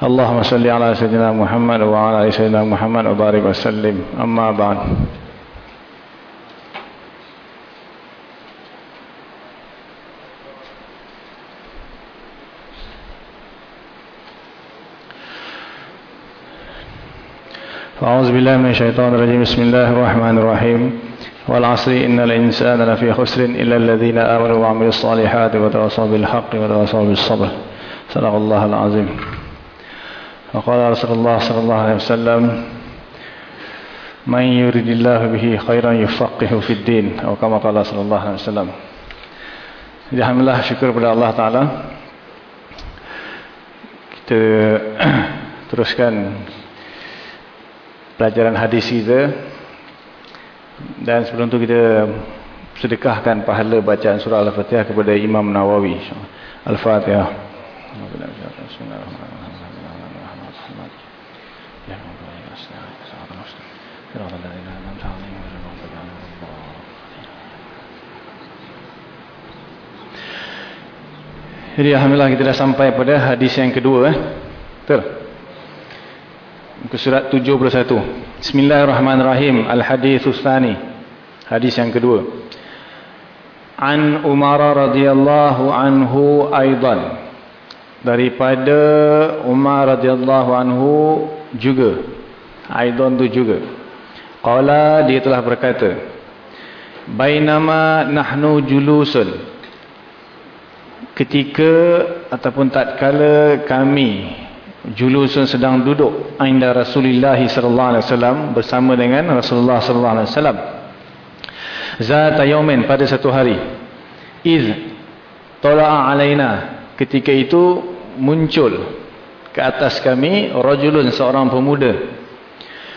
اللهم صل على سيدنا محمد وعلى سيدنا محمد وبارك وسلم. أما بعد. فأعوذ بالله من الشيطان الرجيم. بسم الله الرحمن الرحيم. والعصر إن الإنسان لفي خسر إلا الذين آمنوا وعملوا الصالحات وتواصوا بالحق وتواصوا بالصبر. صدق الله العظيم. وقال رسول الله صلى الله عليه وسلم من يريد الله به خيرا يفقه في الدين atau kama qala sallallahu alaihi wasallam Jadi alhamdulillah syukur kepada Allah taala kita teruskan pelajaran hadis kita dan sebelum tu kita sedekahkan pahala bacaan surah Al-Fatihah kepada Imam Nawawi Al-Fatihah Bismillahirrahmanirrahim jadi Alhamdulillah kita dah sampai pada hadis yang kedua. Eh? Betul? Muka surat 71. Bismillahirrahmanirrahim. Al-Hadis Ustani. Hadis yang kedua. An Umar radhiyallahu anhu aidan. Daripada Umar radhiyallahu anhu juga. Aidan tu juga. Qala dia telah berkata. Bainama nahnu julusun ketika ataupun tatkala kami julusun sedang duduk inda Rasulullah sallallahu alaihi wasallam bersama dengan Rasulullah sallallahu alaihi wasallam zat yaumin pada satu hari iz tala'a alaina ketika itu muncul ke atas kami rajulun seorang pemuda.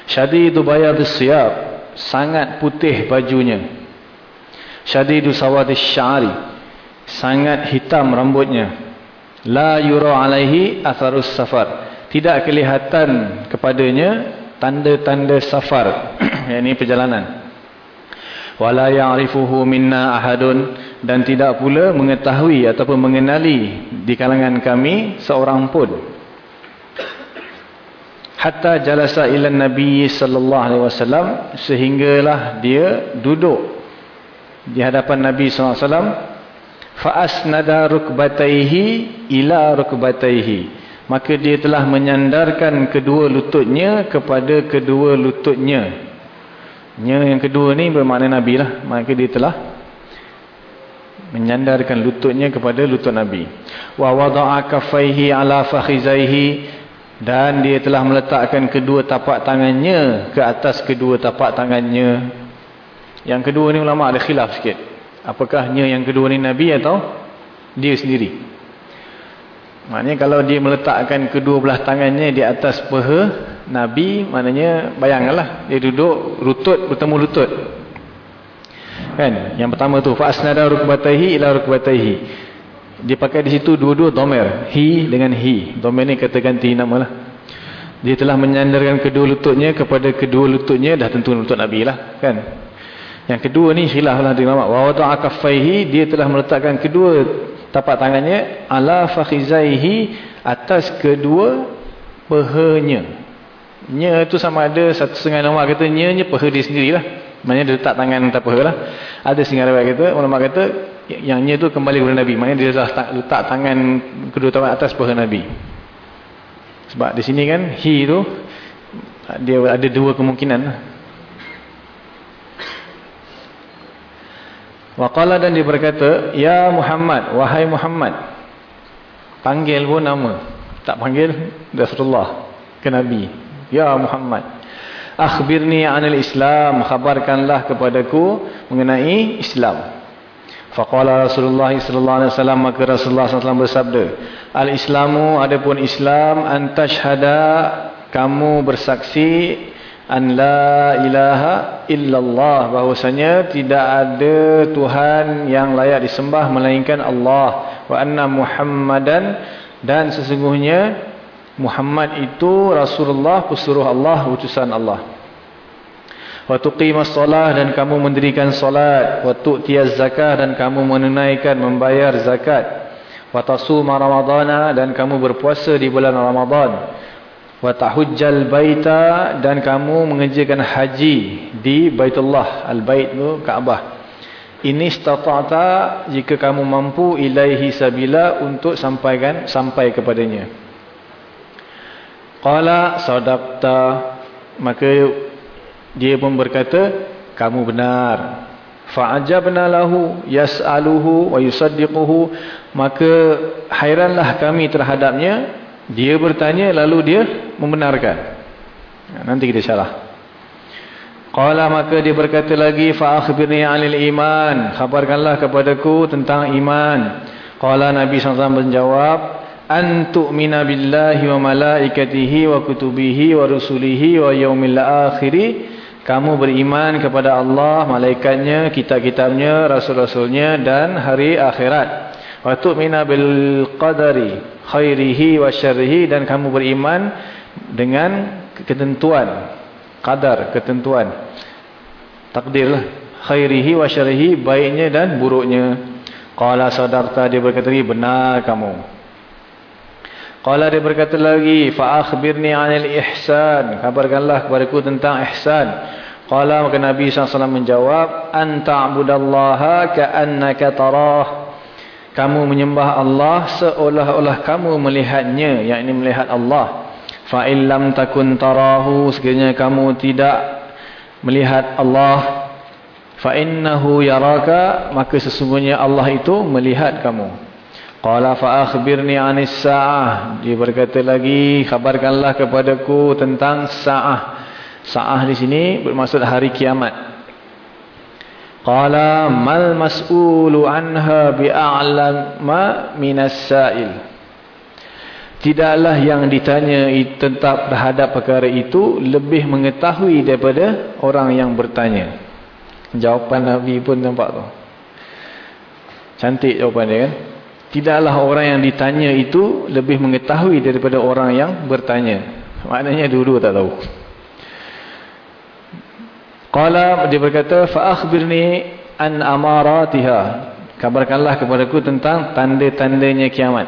Syadidu bayadus siyab sangat putih bajunya. Syadidu sawadis sya'ari sangat hitam rambutnya. La yura alaihi atharus safar. Tidak kelihatan kepadanya tanda-tanda safar. Yakni perjalanan wala ya'rifuhu minna ahadun. Dan tidak pula mengetahui ataupun mengenali di kalangan kami seorang pun. Hatta jalasa ila nabi sallallahu alaihi wasallam sehinggalah dia duduk di hadapan nabi sallallahu alaihi wasallam. Fa'asnada rukbataihi ila rukbataihi. Maka dia telah menyandarkan kedua lututnya kepada kedua lututnya nya yang kedua ni bermakna nabi lah maka dia telah menyandarkan lututnya kepada lutut nabi. Wa wada'a kaffaihi ala fakhizaihi. Dan dia telah meletakkan kedua tapak tangannya ke atas kedua tapak tangannya. Yang kedua ni ulama ada khilaf sikit. Apakah nya yang kedua ni Nabi atau dia sendiri? Maknanya kalau dia meletakkan kedua belah tangannya di atas peha Nabi, maknanya bayangkanlah dia duduk lutut bertemu lutut. Kan? Yang pertama tu fa'asnada rukbataihi ila rukbataihi. Dia pakai di situ dua-dua domer, hi dengan hi. Domer ni kata ganti namalah. Dia telah menyandarkan kedua lututnya kepada kedua lututnya dah tentu lutut Nabi lah, kan? Yang kedua ni khilaflah di ulama. Wa wada'a kaffaihi dia telah meletakkan kedua tapak tangannya ala fakhizaihi atas kedua pehanya. Nya itu sama ada satu setengah ulama kata nya nya peha dia sendirilah. Maknanya dia letak tangan atas peha lah. Ada setengah riwayat kata ulama kata yang nya tu kembali kepada Nabi. Maknanya dia dah letak tangan kedua tapak atas peha Nabi. Sebab di sini kan hi tu dia ada dua kemungkinan lah. Waqala dan dia berkata, Ya Muhammad, wahai Muhammad. Panggil pun nama. Tak panggil Rasulullah ke Nabi. Ya Muhammad. Akhbirni anil Islam. Khabarkanlah kepadaku mengenai Islam. Faqala Rasulullah sallallahu alaihi wasallam maka Rasulullah sallallahu bersabda, Al-Islamu adapun Islam antashhada kamu bersaksi an la ilaha illallah. Bahwasanya tidak ada tuhan yang layak disembah melainkan Allah. Wa anna muhammadan. Dan sesungguhnya Muhammad itu Rasulullah pesuruh Allah utusan Allah. Wa tuqimas solah dan kamu mendirikan solat wa tu'tiyaz zakah dan kamu menunaikan membayar zakat. Wa tasuma ramadana dan kamu berpuasa di bulan Ramadan wa tahujjal baita dan kamu mengerjakan haji di Baitullah al-bait tu Kaabah. Ini istata'ta jika kamu mampu ilaihi sabila untuk sampaikan sampai kepadanya. Qala sadaqta. Maka dia pun berkata kamu benar. Fa'ajabna lahu yas'aluhu wa yusaddiquhu. Maka hairanlah kami terhadapnya dia bertanya lalu dia membenarkan. Ya, nanti kita salah. Qala maka dia berkata lagi fa akhbirni 'anil iman. Khabarkanlah kepadaku tentang iman. Qala Nabi SAW menjawab an tu'mina billahi wa malaikatihi wa kutubihi wa rusulihi wa yaumil akhir. Kamu beriman kepada Allah, malaikatnya, kitab-kitabnya, rasul-rasulnya dan hari akhirat. Wa tu'mina bil qadari khairihi wa syarrihi dan kamu beriman dengan ketentuan qadar ketentuan. Takdir khairihi wa syarrihi baiknya dan buruknya. Qala sadarta dia berkata lagi benar kamu. Qala dia berkata lagi fa akhbirni 'anil ihsan. Kabarkanlah kepadaku tentang ihsan. Qala maka nabi sallallahu menjawab anta abudallaha ka'annaka tarah kamu menyembah Allah seolah-olah kamu melihatnya yakni melihat Allah. Fa illam takun tarahu sekiranya kamu tidak melihat Allah fa innahu yaraka maka sesungguhnya Allah itu melihat kamu. Qala fa akhbirni anis saah. Dia berkata lagi khabarkanlah kepadaku tentang saah. Saah di sini bermaksud hari kiamat Qala mal mas'ulu anha bi'a'lama minas sa'il. Tidaklah yang ditanya tentang terhadap perkara itu lebih mengetahui daripada orang yang bertanya. Jawapan Nabi pun nampak tu. Cantik jawapan dia kan. Tidaklah orang yang ditanya itu lebih mengetahui daripada orang yang bertanya. Maknanya dulu tak tahu. Qala dia berkata fa akhbirni an amaratiha. Kabarkanlah kepadaku tentang tanda-tandanya kiamat.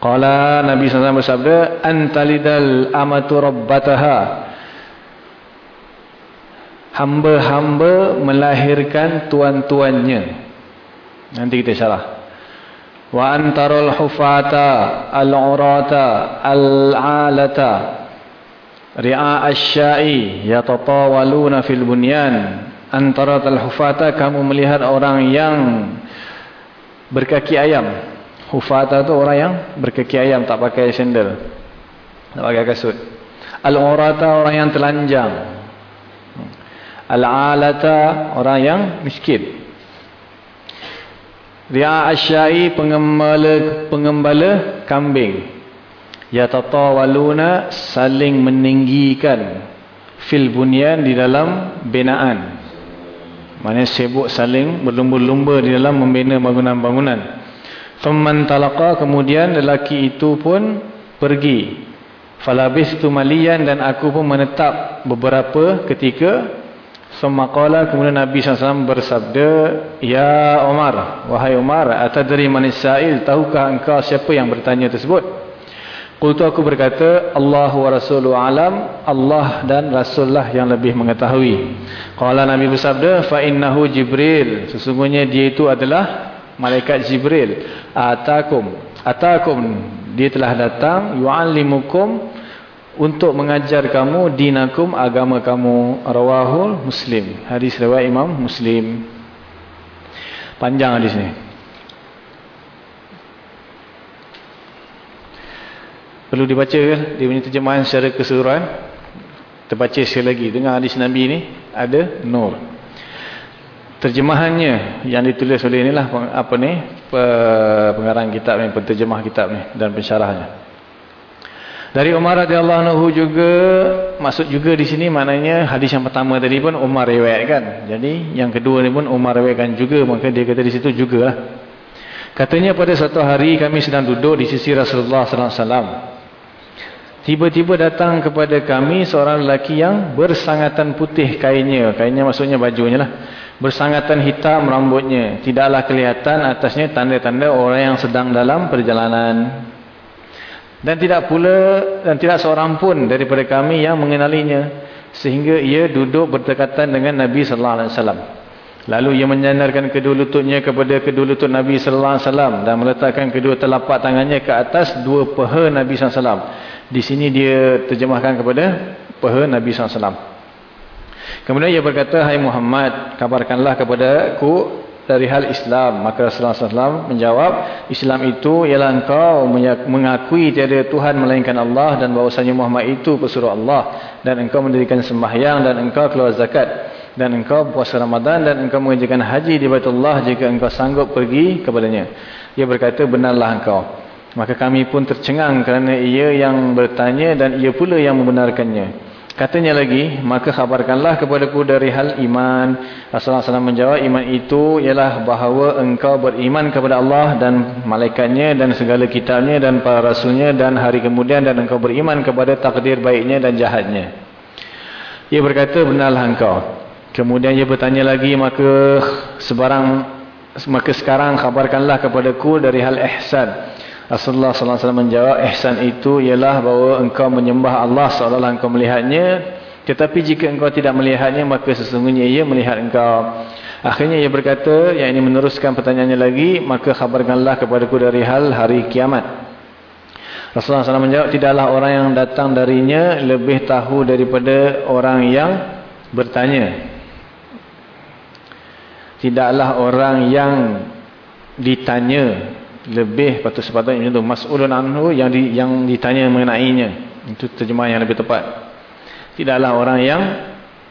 Qala Nabi SAW bersabda antalidal amatu rabbataha. Hamba-hamba melahirkan tuan-tuannya. Nanti kita salah. Wa antarul hufata al-urata al-alata Ri'a asyai yatatawaluna fil bunyan antara al-hufata kamu melihat orang yang berkaki ayam. Hufata tu orang yang berkaki ayam tak pakai sandal. Tak pakai kasut. Al-urata orang yang telanjang. Al-alata orang yang miskin. Ri'a asyai pengembala pengembala kambing yatatawaluna saling meninggikan fil bunyan di dalam binaan. Maknanya sibuk saling berlumba-lumba di dalam membina bangunan-bangunan. Faman talaqa kemudian lelaki itu pun pergi. Falabistu malian dan aku pun menetap beberapa ketika. Semaqala kemudian Nabi SAW bersabda ya Umar wahai Umar atadri manis sa'il tahukah engkau siapa yang bertanya tersebut Qultu aku berkata Allah wa rasuluhu alam Allah dan rasulullah yang lebih mengetahui. Qala Nabi bersabda fa innahu Jibril. Sesungguhnya dia itu adalah malaikat Jibril. Atakum. Atakum. Dia telah datang yuallimukum untuk mengajar kamu dinakum agama kamu. Rawahul muslim. Hadis riwayat Imam Muslim. Panjang hadis ni Perlu dibaca ke? Dia punya terjemahan secara keseluruhan. Terbaca sekali lagi. Dengar hadis Nabi ni ada nur. Terjemahannya yang ditulis oleh inilah apa ni? Pengarang kitab ni, penterjemah kitab ni dan pensyarahnya. Dari Umar radhiyallahu anhu juga maksud juga di sini maknanya hadis yang pertama tadi pun Umar riwayatkan. Jadi yang kedua ni pun Umar riwayatkan juga maka dia kata di situ jugalah. Katanya pada satu hari kami sedang duduk di sisi Rasulullah sallallahu alaihi wasallam. Tiba-tiba datang kepada kami seorang lelaki yang bersangatan putih kainnya. Kainnya maksudnya bajunya lah. Bersangatan hitam rambutnya. Tidaklah kelihatan atasnya tanda-tanda orang yang sedang dalam perjalanan. Dan tidak pula dan tidak seorang pun daripada kami yang mengenalinya sehingga ia duduk berdekatan dengan Nabi sallallahu alaihi wasallam. Lalu ia menyandarkan kedua lututnya kepada kedua lutut Nabi sallallahu alaihi wasallam dan meletakkan kedua telapak tangannya ke atas dua paha Nabi sallallahu alaihi wasallam. Di sini dia terjemahkan kepada paha Nabi wasallam. Kemudian ia berkata, "Hai Muhammad, kabarkanlah kepada aku dari hal Islam. Maka Rasulullah SAW menjawab, Islam itu ialah engkau mengakui tiada Tuhan melainkan Allah dan bahawasanya Muhammad itu pesuruh Allah. Dan engkau mendirikan sembahyang dan engkau keluar zakat. Dan engkau puasa Ramadan dan engkau mengerjakan haji di Baitullah jika engkau sanggup pergi kepadanya. Ia berkata, benarlah engkau. Maka kami pun tercengang kerana ia yang bertanya dan ia pula yang membenarkannya. Katanya lagi, maka khabarkanlah kepadaku dari hal iman. Rasulullah SAW menjawab, iman itu ialah bahawa engkau beriman kepada Allah dan malaikatnya dan segala kitabnya dan para rasulnya dan hari kemudian dan engkau beriman kepada takdir baiknya dan jahatnya. Ia berkata, benarlah engkau. Kemudian ia bertanya lagi, maka sebarang maka sekarang khabarkanlah kepadaku dari hal ihsan. Rasulullah SAW menjawab, ihsan itu ialah bahawa engkau menyembah Allah seolah-olah engkau melihatnya. Tetapi jika engkau tidak melihatnya, maka sesungguhnya ia melihat engkau. Akhirnya ia berkata, yang ini meneruskan pertanyaannya lagi, maka khabarkanlah kepadaku dari hal hari kiamat. Rasulullah SAW menjawab, tidaklah orang yang datang darinya lebih tahu daripada orang yang bertanya. Tidaklah orang yang ditanya lebih patut sepatutnya macam tu. Mas'ulun anhu yang di, yang ditanya mengenainya. Itu terjemahan yang lebih tepat. Tidaklah orang yang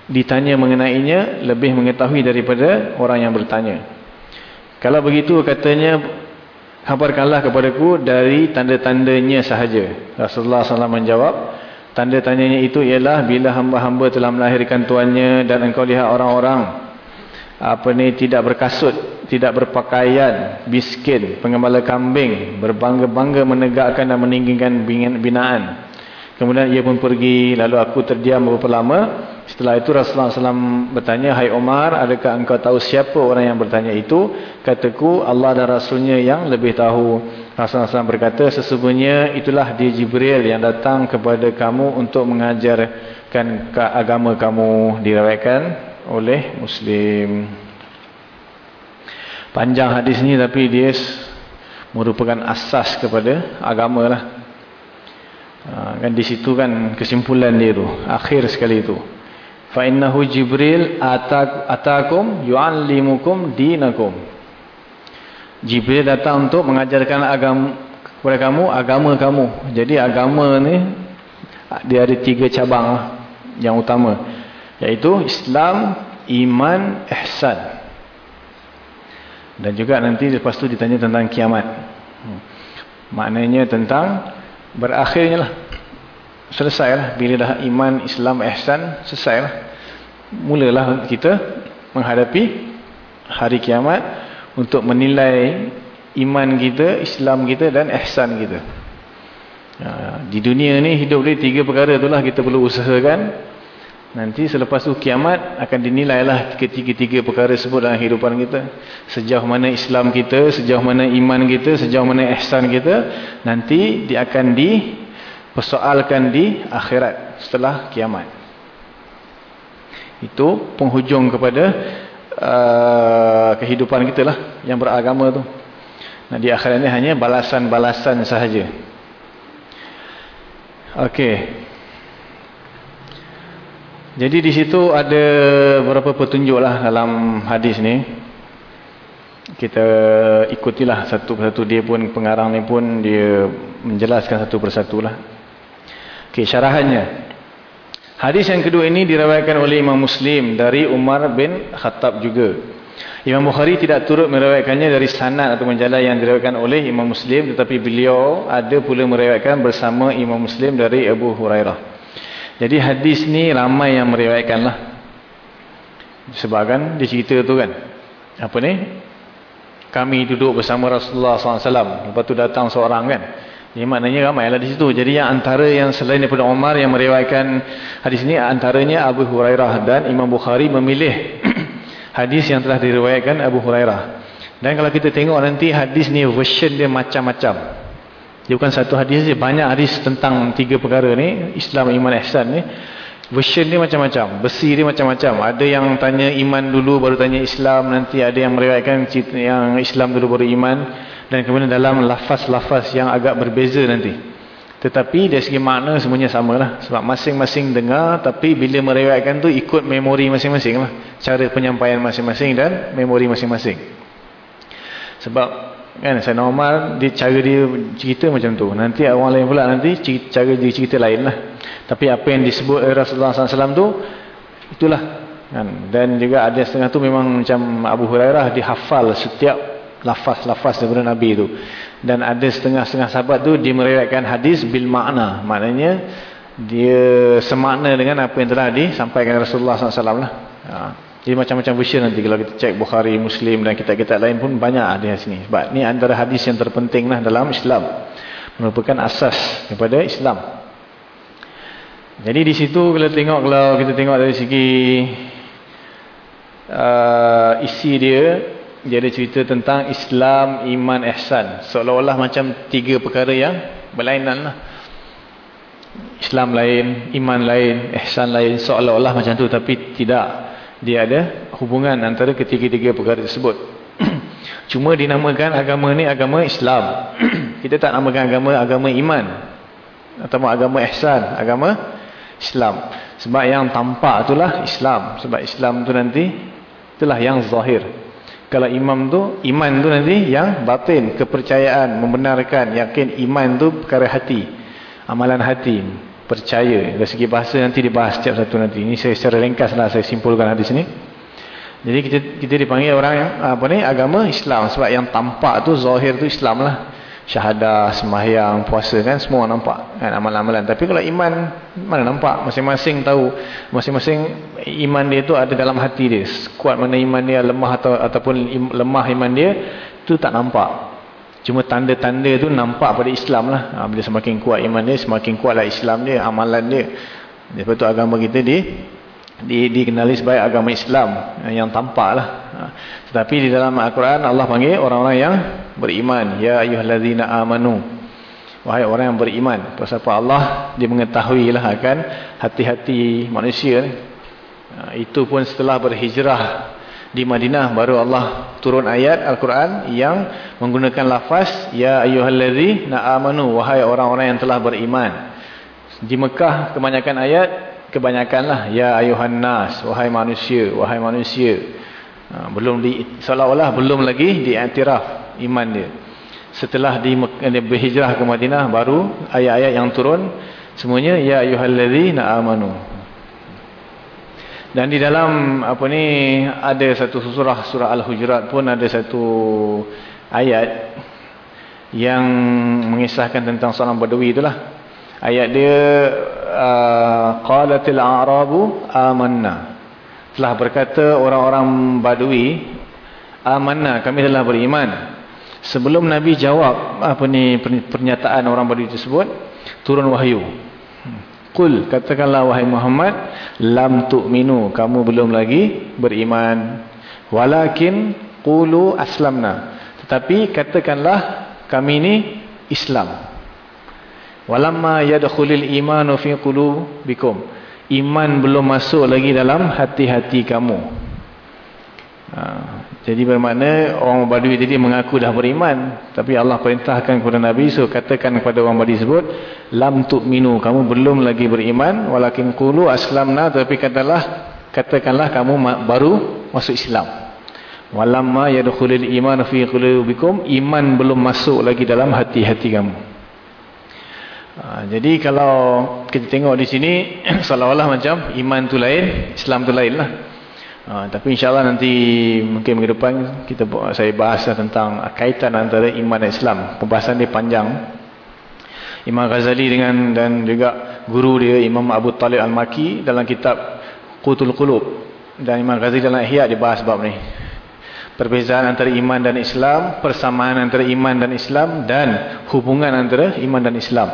ditanya mengenainya lebih mengetahui daripada orang yang bertanya. Kalau begitu katanya kabarkanlah kepadaku dari tanda-tandanya sahaja. Rasulullah SAW menjawab tanda-tandanya itu ialah bila hamba-hamba telah melahirkan tuannya dan engkau lihat orang-orang apa ni tidak berkasut, tidak berpakaian, miskin, pengembala kambing, berbangga-bangga menegakkan dan meninggikan binaan. Kemudian ia pun pergi, lalu aku terdiam beberapa lama. Setelah itu Rasulullah SAW bertanya, Hai Omar, adakah engkau tahu siapa orang yang bertanya itu? Kataku, Allah dan Rasulnya yang lebih tahu. Rasulullah SAW berkata, sesungguhnya itulah dia Jibril yang datang kepada kamu untuk mengajarkan agama kamu. Dirawaikan oleh Muslim. Panjang hadis ni tapi dia merupakan asas kepada agama lah. Ha, kan di situ kan kesimpulan dia tu. Akhir sekali itu. Fa innahu Jibril atakum yu'allimukum dinakum. Jibril datang untuk mengajarkan agama kepada kamu agama kamu. Jadi agama ni dia ada tiga cabang lah yang utama. Iaitu Islam, Iman, Ihsan. Dan juga nanti lepas tu ditanya tentang kiamat. Maknanya tentang berakhirnya lah. Selesai lah. Bila dah iman, Islam, Ihsan, selesai lah. Mulalah kita menghadapi hari kiamat untuk menilai iman kita, Islam kita dan Ihsan kita. Ha, di dunia ni hidup ni tiga perkara itulah kita perlu usahakan Nanti selepas itu kiamat akan dinilailah ketiga-tiga perkara sebut dalam kehidupan kita. Sejauh mana Islam kita, sejauh mana iman kita, sejauh mana ihsan kita. Nanti dia akan dipersoalkan di akhirat setelah kiamat. Itu penghujung kepada uh, kehidupan kita lah yang beragama tu. Nah, di akhirat ini hanya balasan-balasan sahaja. Okey. Jadi di situ ada beberapa petunjuk lah dalam hadis ni. Kita ikutilah satu persatu. Dia pun pengarang ni pun dia menjelaskan satu persatu lah. Okay, syarahannya. Hadis yang kedua ini dirawakan oleh Imam Muslim dari Umar bin Khattab juga. Imam Bukhari tidak turut meriwayatkannya dari sanad atau jalan yang diriwayatkan oleh Imam Muslim tetapi beliau ada pula meriwayatkan bersama Imam Muslim dari Abu Hurairah. Jadi hadis ni ramai yang meriwayatkanlah. Sebabkan dia cerita tu kan. Apa ni? Kami duduk bersama Rasulullah SAW. Lepas tu datang seorang kan. Jadi maknanya ramai lah di situ. Jadi yang antara yang selain daripada Umar yang meriwayatkan hadis ni antaranya Abu Hurairah dan Imam Bukhari memilih hadis yang telah diriwayatkan Abu Hurairah. Dan kalau kita tengok nanti hadis ni version dia macam-macam. Dia bukan satu hadis saja, banyak hadis tentang tiga perkara ni, Islam, iman, ihsan ni. Version dia macam-macam, besi dia macam-macam. Ada yang tanya iman dulu baru tanya Islam, nanti ada yang meriwayatkan yang Islam dulu baru iman dan kemudian dalam lafaz-lafaz yang agak berbeza nanti. Tetapi dari segi makna semuanya sama lah. Sebab masing-masing dengar tapi bila meriwayatkan tu ikut memori masing-masing lah. Cara penyampaian masing-masing dan memori masing-masing. Sebab kan saya normal dia cara dia cerita macam tu. Nanti orang lain pula nanti cara dia cerita lain lah. Tapi apa yang disebut oleh Rasulullah SAW tu itulah. Kan? Dan juga ada setengah tu memang macam Abu Hurairah dihafal setiap lafaz-lafaz daripada Nabi itu. Dan ada setengah-setengah sahabat tu dia meriwayatkan hadis bil makna. Maknanya dia semakna dengan apa yang telah disampaikan Rasulullah SAW lah. Ha. Jadi macam-macam version nanti kalau kita cek Bukhari, Muslim dan kitab-kitab lain pun banyak ada di sini. Sebab ni antara hadis yang terpenting lah dalam Islam. Merupakan asas daripada Islam. Jadi di situ kalau tengok kalau kita tengok dari segi uh, isi dia dia ada cerita tentang Islam, iman, ihsan. Seolah-olah macam tiga perkara yang berlainan lah. Islam lain, iman lain, ihsan lain. Seolah-olah macam tu. Tapi tidak. Dia ada hubungan antara ketiga-tiga perkara tersebut. Cuma dinamakan agama ni agama Islam. Kita tak namakan agama agama iman. Atau agama ihsan. Agama Islam. Sebab yang tampak itulah Islam. Sebab Islam tu nanti itulah yang zahir. Kalau imam tu, iman tu nanti yang batin, kepercayaan, membenarkan, yakin iman tu perkara hati. Amalan hati, percaya. Dari segi bahasa nanti dibahas setiap satu nanti. Ini saya secara ringkas lah saya simpulkan hadis ni. Jadi kita kita dipanggil orang yang apa ni agama Islam sebab yang tampak tu zahir tu Islam lah syahadah, sembahyang, puasa kan semua nampak kan amalan-amalan. Tapi kalau iman mana nampak? Masing-masing tahu masing-masing iman dia tu ada dalam hati dia. Kuat mana iman dia, lemah atau ataupun lemah iman dia tu tak nampak. Cuma tanda-tanda tu nampak pada Islam lah. Ha, bila semakin kuat iman dia, semakin kuatlah Islam dia, amalan dia. Sebab tu agama kita di, di dikenali sebagai agama Islam yang tampak lah. Ha, tetapi di dalam Al-Quran Allah panggil orang-orang yang beriman ya ayyuhallazina amanu wahai orang yang beriman apa Allah dia mengetahui lah akan hati-hati manusia ni ha, itu pun setelah berhijrah di Madinah baru Allah turun ayat Al-Quran yang menggunakan lafaz ya ayyuhallazina amanu wahai orang-orang yang telah beriman di Mekah kebanyakan ayat kebanyakanlah ya ayuhan nas wahai manusia wahai manusia ha, belum di seolah-olah belum lagi diiktiraf iman dia. Setelah di dia berhijrah ke Madinah baru ayat-ayat yang turun semuanya ya ayyuhallazina amanu. Dan di dalam apa ni ada satu surah surah Al-Hujurat pun ada satu ayat yang mengisahkan tentang seorang badui itulah. Ayat dia uh, qalatil a'rabu amanna. Telah berkata orang-orang badui amanna kami telah beriman. Sebelum Nabi jawab apa ni pernyataan orang Badui tersebut, turun wahyu. Qul katakanlah wahai Muhammad, lam tu'minu, kamu belum lagi beriman. Walakin qulu aslamna. Tetapi katakanlah kami ini Islam. Walamma yadkhulul imanu fi qulubikum. Iman belum masuk lagi dalam hati-hati kamu. Ha, jadi bermakna orang Badui tadi mengaku dah beriman. Tapi Allah perintahkan kepada Nabi. So katakan kepada orang Badui sebut. Lam tu'minu. Kamu belum lagi beriman. Walakin kulu aslamna. Tapi katalah, katakanlah kamu baru masuk Islam. Walamma yadukhulil iman fi qulubikum. Iman belum masuk lagi dalam hati-hati kamu. Ha, jadi kalau kita tengok di sini. Seolah-olah macam iman tu lain. Islam tu lain lah. Uh, tapi insyaAllah nanti mungkin minggu depan kita saya bahas tentang kaitan antara iman dan Islam. Pembahasan dia panjang. Imam Ghazali dengan dan juga guru dia Imam Abu Talib Al-Maki dalam kitab Qutul Qulub. Dan Imam Ghazali dalam Ihya dia bahas bab ni. Perbezaan antara iman dan Islam, persamaan antara iman dan Islam dan hubungan antara iman dan Islam.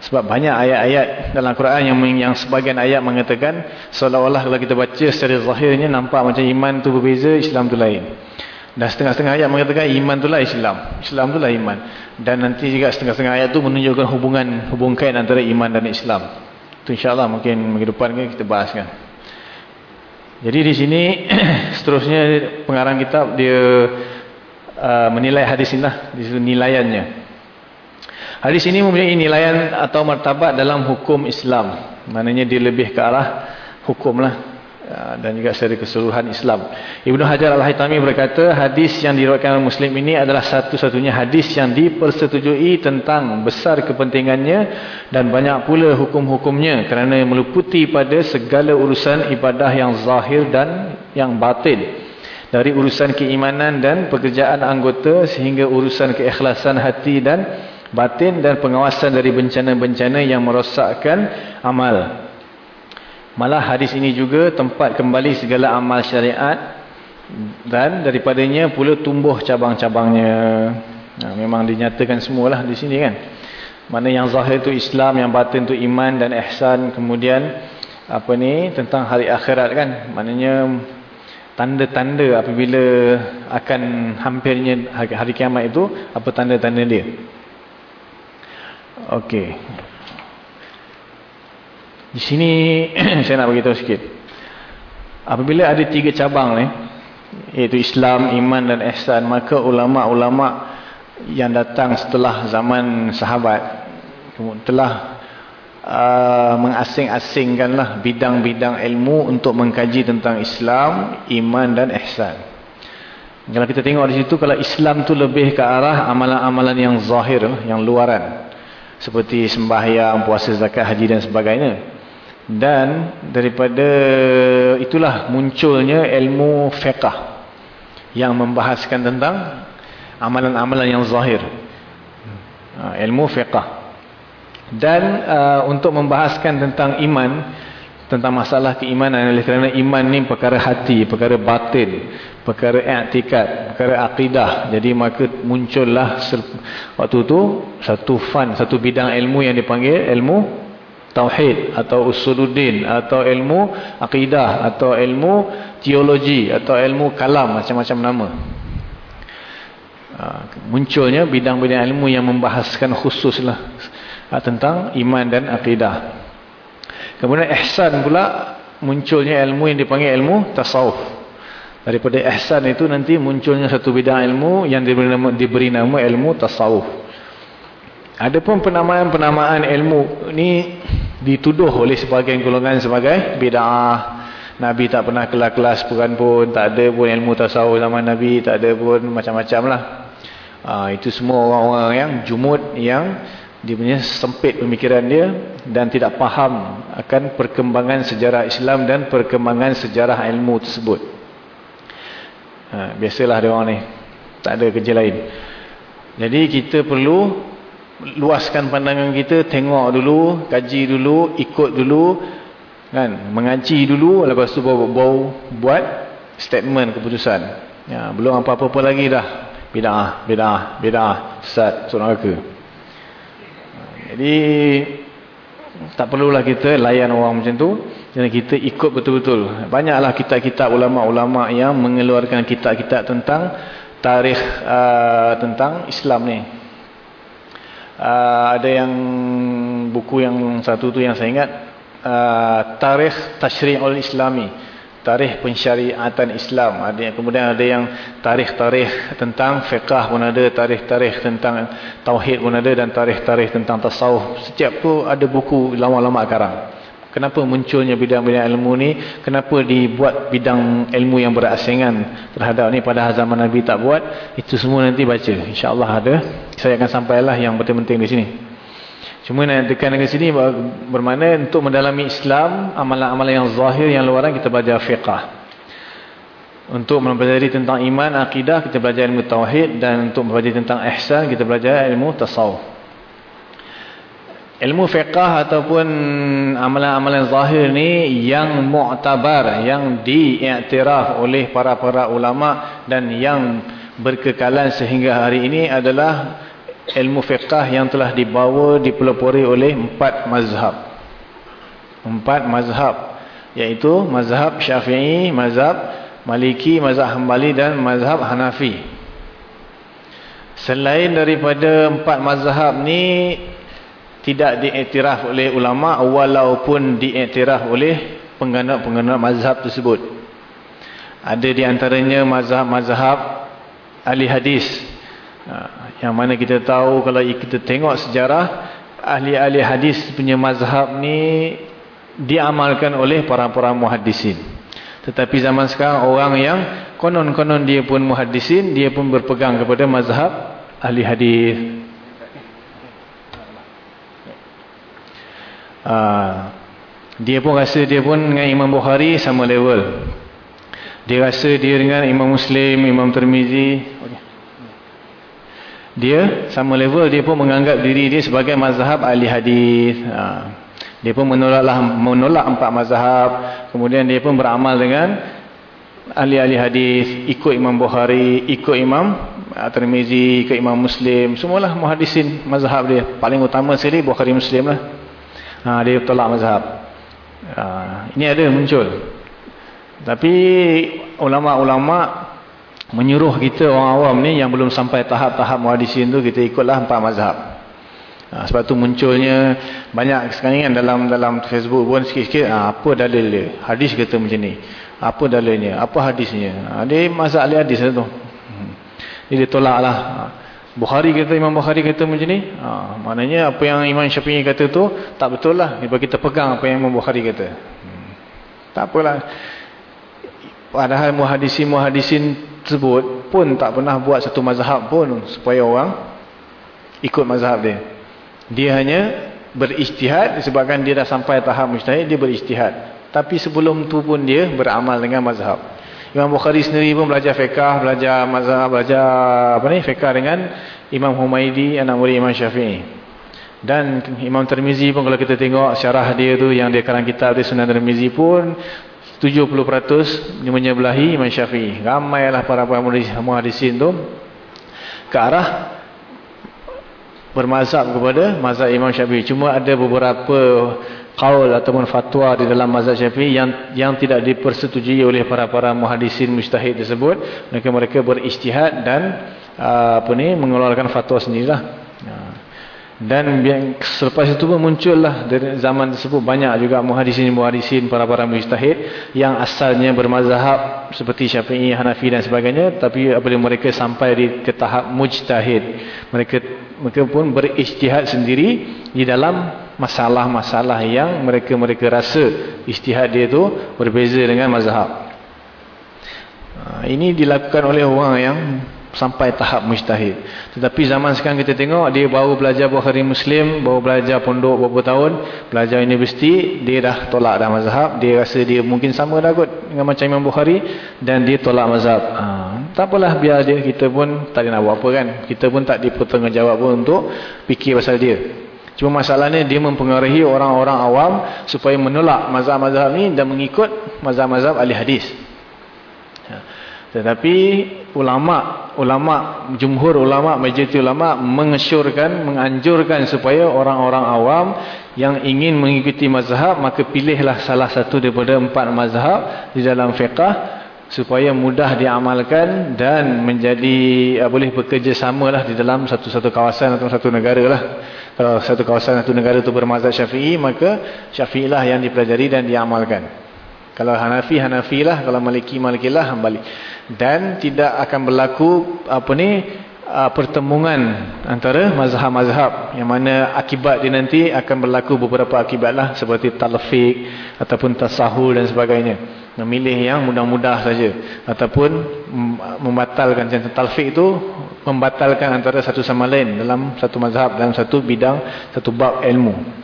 Sebab banyak ayat-ayat dalam Quran yang yang sebagian ayat mengatakan seolah-olah kalau kita baca secara zahirnya nampak macam iman tu berbeza, Islam tu lain. Dan setengah-setengah ayat mengatakan iman tu lah Islam. Islam tu lah iman. Dan nanti juga setengah-setengah ayat tu menunjukkan hubungan hubungkan antara iman dan Islam. Itu insyaAllah mungkin minggu depan kita bahaskan. Jadi di sini seterusnya pengarang kitab dia uh, menilai hadis ini lah. Di nilaiannya. Hadis ini mempunyai nilaian atau martabat dalam hukum Islam. Maknanya dia lebih ke arah hukum lah. Ya, dan juga secara keseluruhan Islam. Ibnu Hajar Al-Haytami berkata, hadis yang diriwayatkan Muslim ini adalah satu-satunya hadis yang dipersetujui tentang besar kepentingannya dan banyak pula hukum-hukumnya kerana meliputi pada segala urusan ibadah yang zahir dan yang batin. Dari urusan keimanan dan pekerjaan anggota sehingga urusan keikhlasan hati dan batin dan pengawasan dari bencana-bencana yang merosakkan amal. Malah hadis ini juga tempat kembali segala amal syariat dan daripadanya pula tumbuh cabang-cabangnya. Nah, memang dinyatakan semualah di sini kan. Mana yang zahir itu Islam, yang batin itu iman dan ihsan. Kemudian apa ni tentang hari akhirat kan. Maknanya tanda-tanda apabila akan hampirnya hari kiamat itu apa tanda-tanda dia. Okey. Di sini saya nak beritahu sikit. Apabila ada tiga cabang ni, iaitu Islam, iman dan ihsan, maka ulama-ulama yang datang setelah zaman sahabat telah uh, mengasing-asingkanlah bidang-bidang ilmu untuk mengkaji tentang Islam, iman dan ihsan. Kalau kita tengok di situ kalau Islam tu lebih ke arah amalan-amalan yang zahir, yang luaran seperti sembahyang, puasa, zakat, haji dan sebagainya. Dan daripada itulah munculnya ilmu fiqah yang membahaskan tentang amalan-amalan yang zahir. Ha, ilmu fiqah. Dan uh, untuk membahaskan tentang iman, tentang masalah keimanan oleh kerana iman ni perkara hati, perkara batin, perkara i'tikad, perkara akidah. Jadi maka muncullah waktu tu satu fan, satu bidang ilmu yang dipanggil ilmu tauhid atau usuluddin atau ilmu akidah atau ilmu teologi atau ilmu kalam macam-macam nama. Ha, munculnya bidang-bidang ilmu yang membahaskan khususlah ha, tentang iman dan akidah. Kemudian ihsan pula munculnya ilmu yang dipanggil ilmu tasawuf. Daripada ihsan itu nanti munculnya satu bidang ilmu yang diberi nama, diberi nama ilmu tasawuf. Adapun penamaan-penamaan ilmu ni dituduh oleh sebagian golongan sebagai bid'ah. Nabi tak pernah kelas-kelas bukan pun, tak ada pun ilmu tasawuf zaman Nabi, tak ada pun macam-macam lah. Ha, itu semua orang-orang yang jumud yang dia punya sempit pemikiran dia dan tidak faham akan perkembangan sejarah Islam dan perkembangan sejarah ilmu tersebut. Ha, biasalah dia orang ni. Tak ada kerja lain. Jadi kita perlu luaskan pandangan kita, tengok dulu, kaji dulu, ikut dulu, kan, mengaji dulu, lepas tu baru, buat statement keputusan. Ya, belum apa-apa lagi dah. Bida'ah, bida'ah, bida'ah, sesat, surah ke. Jadi tak perlulah kita layan orang macam tu. Jadi kita ikut betul-betul. Banyaklah kitab-kitab ulama-ulama yang mengeluarkan kitab-kitab tentang tarikh uh, tentang Islam ni. Uh, ada yang buku yang satu tu yang saya ingat uh, Tarikh Tashri'ul Islami tarikh pensyariatan Islam. Ada yang kemudian ada yang tarikh-tarikh tentang fiqah pun ada tarikh-tarikh tentang tauhid pun ada dan tarikh-tarikh tentang tasawuf. Setiap tu ada buku lama-lama karang. Kenapa munculnya bidang-bidang ilmu ni? Kenapa dibuat bidang ilmu yang berasingan terhadap ni pada zaman Nabi tak buat? Itu semua nanti baca. insyaAllah ada. Saya akan sampailah yang penting-penting di sini Cuma nak tekan dengan sini bermakna untuk mendalami Islam, amalan-amalan yang zahir, yang luaran kita belajar fiqah. Untuk mempelajari tentang iman, akidah, kita belajar ilmu tauhid dan untuk mempelajari tentang ihsan, kita belajar ilmu tasawuf. Ilmu fiqah ataupun amalan-amalan zahir ni yang mu'tabar, yang diiktiraf oleh para-para ulama dan yang berkekalan sehingga hari ini adalah ilmu fiqah yang telah dibawa dipelopori oleh empat mazhab. Empat mazhab iaitu mazhab Syafi'i, mazhab Maliki, mazhab Hambali dan mazhab Hanafi. Selain daripada empat mazhab ni tidak diiktiraf oleh ulama walaupun diiktiraf oleh pengganat-pengganat mazhab tersebut. Ada di antaranya mazhab-mazhab ahli hadis. Yang mana kita tahu kalau kita tengok sejarah ahli-ahli hadis punya mazhab ni diamalkan oleh para-para muhaddisin. Tetapi zaman sekarang orang yang konon-konon dia pun muhadisin, dia pun berpegang kepada mazhab ahli hadis. Uh, dia pun rasa dia pun dengan Imam Bukhari sama level. Dia rasa dia dengan Imam Muslim, Imam Tirmizi. Dia sama level, dia pun menganggap diri dia sebagai mazhab ahli hadis. Uh. Dia pun menolaklah menolak empat mazhab. Kemudian dia pun beramal dengan ahli-ahli hadis, ikut Imam Bukhari, ikut Imam At-Tirmizi, ikut Imam Muslim. Semualah muhaddisin mazhab dia. Paling utama sekali Bukhari Muslim lah. Ha, dia tolak mazhab. Ha, ini ada muncul. Tapi ulama-ulama menyuruh kita orang awam ni yang belum sampai tahap-tahap muhaddisin tu kita ikutlah empat mazhab. Ha, sebab tu munculnya banyak sekarang kan dalam dalam Facebook pun sikit-sikit ha, apa dalil dia? Hadis kata macam ni. Apa dalilnya? Apa hadisnya? Ha, dia ahli hadis tu. Hmm. Dia tolaklah. Ha, Bukhari kata Imam Bukhari kata macam ni. Ha, maknanya apa yang Imam Syafi'i kata tu tak betul lah. Sebab kita pegang apa yang Imam Bukhari kata. Hmm. Tak apalah. Padahal muhadisin-muhadisin tersebut pun tak pernah buat satu mazhab pun supaya orang ikut mazhab dia. Dia hanya beristihad disebabkan dia dah sampai tahap mujtahid dia beristihad. Tapi sebelum tu pun dia beramal dengan mazhab. Imam Bukhari sendiri pun belajar fiqah, belajar mazhab, belajar apa ni fiqah dengan Imam Humaidi anak murid Imam Syafi'i. Dan Imam Tirmizi pun kalau kita tengok syarah dia tu yang dia karang kitab dia Sunan Tirmizi pun 70% dia menyebelahi Imam Syafi'i. Ramailah para muhaddisin tu ke arah bermazhab kepada mazhab Imam Syafi'i. Cuma ada beberapa kaul ataupun fatwa di dalam mazhab Syafi'i yang yang tidak dipersetujui oleh para-para muhadisin mustahid tersebut. Mereka mereka beristihad dan uh, apa ni mengeluarkan fatwa sendirilah. Dan selepas itu pun muncullah dari zaman tersebut banyak juga muhadisin-muhadisin para-para mujtahid yang asalnya bermazhab seperti Syafi'i, Hanafi dan sebagainya tapi apabila mereka sampai di ke tahap mujtahid mereka mereka pun berijtihad sendiri di dalam masalah-masalah yang mereka-mereka rasa ijtihad dia itu berbeza dengan mazhab. Ha, ini dilakukan oleh orang yang sampai tahap mujtahid. Tetapi zaman sekarang kita tengok dia baru belajar Bukhari Muslim, baru belajar pondok beberapa tahun, belajar universiti, dia dah tolak dah mazhab, dia rasa dia mungkin sama dah kot dengan macam Imam Bukhari dan dia tolak mazhab. Ha, tak apalah biar dia kita pun tak nak buat apa kan. Kita pun tak dipertanggungjawab pun untuk fikir pasal dia. Cuma masalahnya dia mempengaruhi orang-orang awam supaya menolak mazhab-mazhab ni dan mengikut mazhab-mazhab ahli hadis. Tetapi ulama, ulama jumhur ulama, majoriti ulama mengesyorkan, menganjurkan supaya orang-orang awam yang ingin mengikuti mazhab maka pilihlah salah satu daripada empat mazhab di dalam fiqah supaya mudah diamalkan dan menjadi uh, boleh bekerja samalah di dalam satu-satu kawasan atau satu negara lah. Kalau satu kawasan satu negara itu bermazhab Syafi'i maka Syafi'i lah yang dipelajari dan diamalkan. Kalau Hanafi, Hanafi lah. Kalau Maliki, Maliki lah. Hambali dan tidak akan berlaku apa ni uh, pertemuan antara mazhab-mazhab. Yang mana akibat dia nanti akan berlaku beberapa akibat lah. Seperti talfik ataupun tasahul dan sebagainya. Memilih yang mudah-mudah saja. Ataupun membatalkan. Talfik itu membatalkan antara satu sama lain dalam satu mazhab dalam satu bidang satu bab ilmu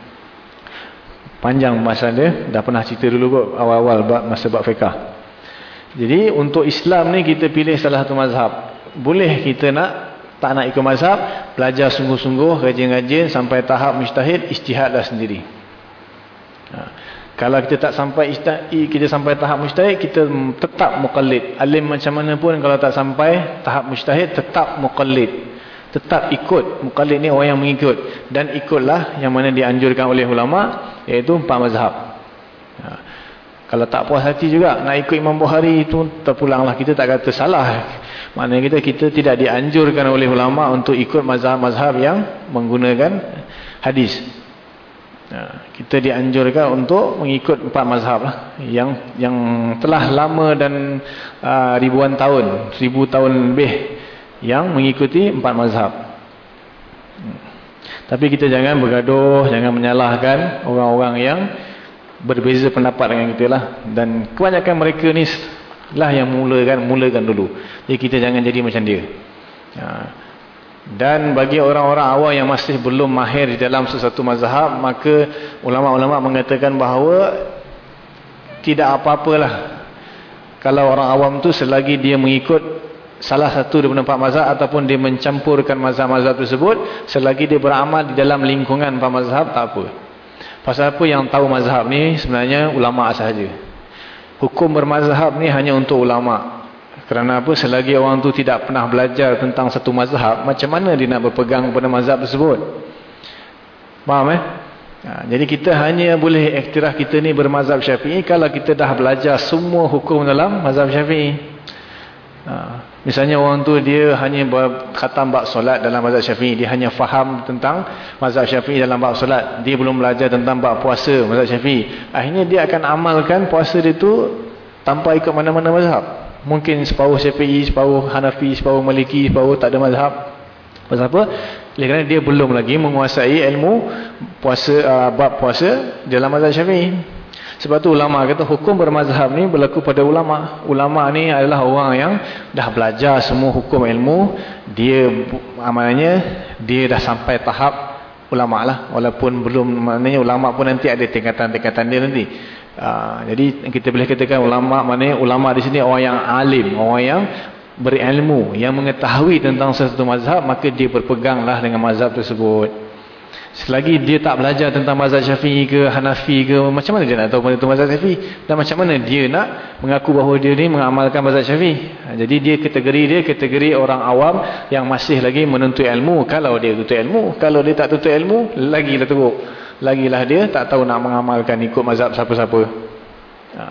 panjang masa dia dah pernah cerita dulu kot awal-awal masa bab fiqah Jadi untuk Islam ni kita pilih salah satu mazhab. Boleh kita nak tak nak ikut mazhab, belajar sungguh-sungguh, rajin-rajin sampai tahap mujtahid, ijtihadlah sendiri. Ha. Kalau kita tak sampai ijtihad, kita sampai tahap mujtahid, kita tetap muqallid. Alim macam mana pun kalau tak sampai tahap mujtahid, tetap muqallid. Tetap ikut. Muqallid ni orang yang mengikut. Dan ikutlah yang mana dianjurkan oleh ulama, iaitu empat mazhab. Ha. Kalau tak puas hati juga, nak ikut Imam Bukhari itu terpulanglah. Kita tak kata salah. Maknanya kita kita tidak dianjurkan oleh ulama untuk ikut mazhab-mazhab yang menggunakan hadis. Ha, kita dianjurkan untuk mengikut empat mazhab lah, yang yang telah lama dan uh, ribuan tahun, seribu tahun lebih yang mengikuti empat mazhab. Tapi kita jangan bergaduh, jangan menyalahkan orang-orang yang berbeza pendapat dengan kita lah. Dan kebanyakan mereka ni lah yang mulakan mulakan dulu. Jadi kita jangan jadi macam dia. Ha. Dan bagi orang-orang awam yang masih belum mahir di dalam sesuatu mazhab, maka ulama-ulama mengatakan bahawa tidak apa-apalah kalau orang awam tu selagi dia mengikut salah satu daripada empat mazhab ataupun dia mencampurkan mazhab-mazhab tersebut, selagi dia beramal di dalam lingkungan empat mazhab tak apa. Pasal apa yang tahu mazhab ni sebenarnya ulama sahaja. Hukum bermazhab ni hanya untuk ulama. Kerana apa? Selagi orang tu tidak pernah belajar tentang satu mazhab, macam mana dia nak berpegang pada mazhab tersebut? Faham eh? Ha, jadi kita hanya boleh iktiraf kita ni bermazhab syafi'i kalau kita dah belajar semua hukum dalam mazhab syafi'i. Ha, misalnya orang tu dia hanya khatam bab solat dalam mazhab syafi'i. Dia hanya faham tentang mazhab syafi'i dalam bab solat. Dia belum belajar tentang bab puasa mazhab syafi'i. Akhirnya dia akan amalkan puasa dia tu tanpa ikut mana-mana mazhab. Mungkin separuh syafi'i, separuh hanafi, separuh maliki, separuh tak ada mazhab. Pasal apa? Kerana dia belum lagi menguasai ilmu puasa uh, bab puasa dalam mazhab syafi'i. Sebab tu ulama kata hukum bermazhab ni berlaku pada ulama. Ulama ni adalah orang yang dah belajar semua hukum ilmu. Dia amalnya dia dah sampai tahap ulama lah. Walaupun belum maknanya ulama pun nanti ada tingkatan-tingkatan dia nanti. Uh, jadi kita boleh katakan ulama maknanya ulama di sini orang yang alim, orang yang berilmu, yang mengetahui tentang sesuatu mazhab maka dia berpeganglah dengan mazhab tersebut. Selagi dia tak belajar tentang mazhab syafi'i ke Hanafi ke macam mana dia nak tahu mana itu mazhab syafi'i? Dan macam mana dia nak mengaku bahawa dia ni mengamalkan mazhab syafi'i? Ha, jadi dia kategori dia kategori orang awam yang masih lagi menuntut ilmu. Kalau dia tuntut ilmu kalau dia tak tuntut ilmu lagilah teruk. Lagilah dia tak tahu nak mengamalkan ikut mazhab siapa-siapa. Ha.